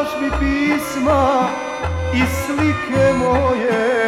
daš mi pisma i slike moje.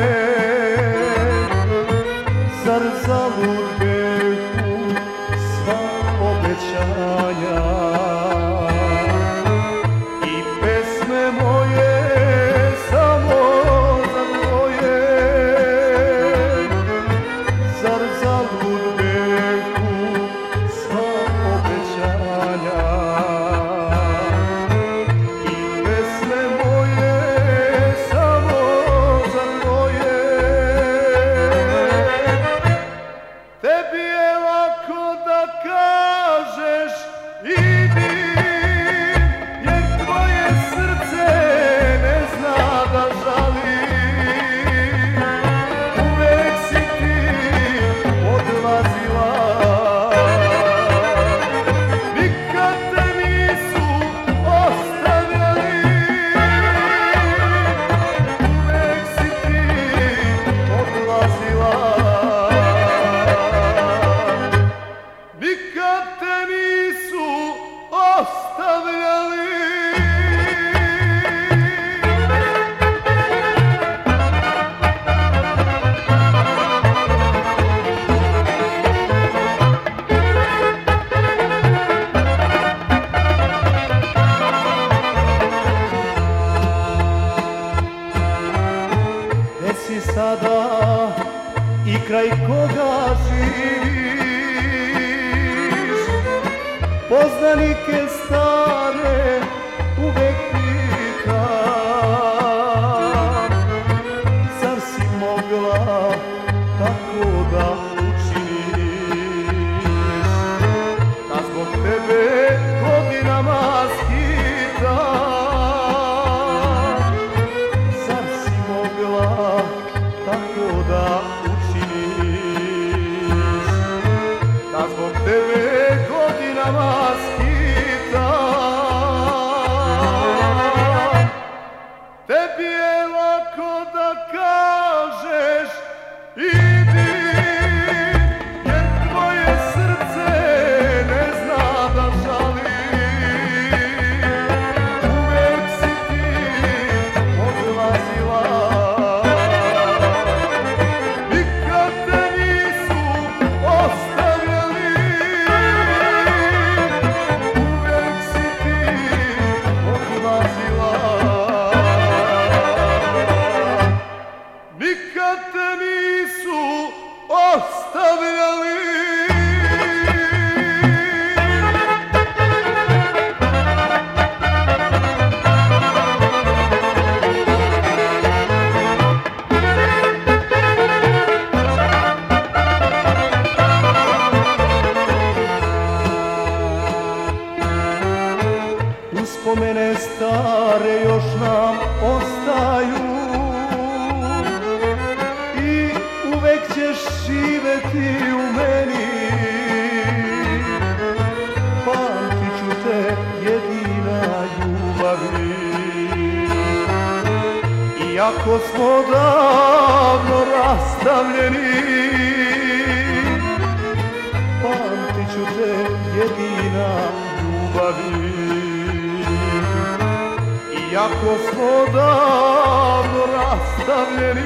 kraj koga spomene stare još nam ostaju. I uvek ćeš živeti u meni. Pamtit ću te jedina ljubavi. Iako smo davno rastavljeni Pamtit ću te jedina ljubavi iako smo davno rastavljeni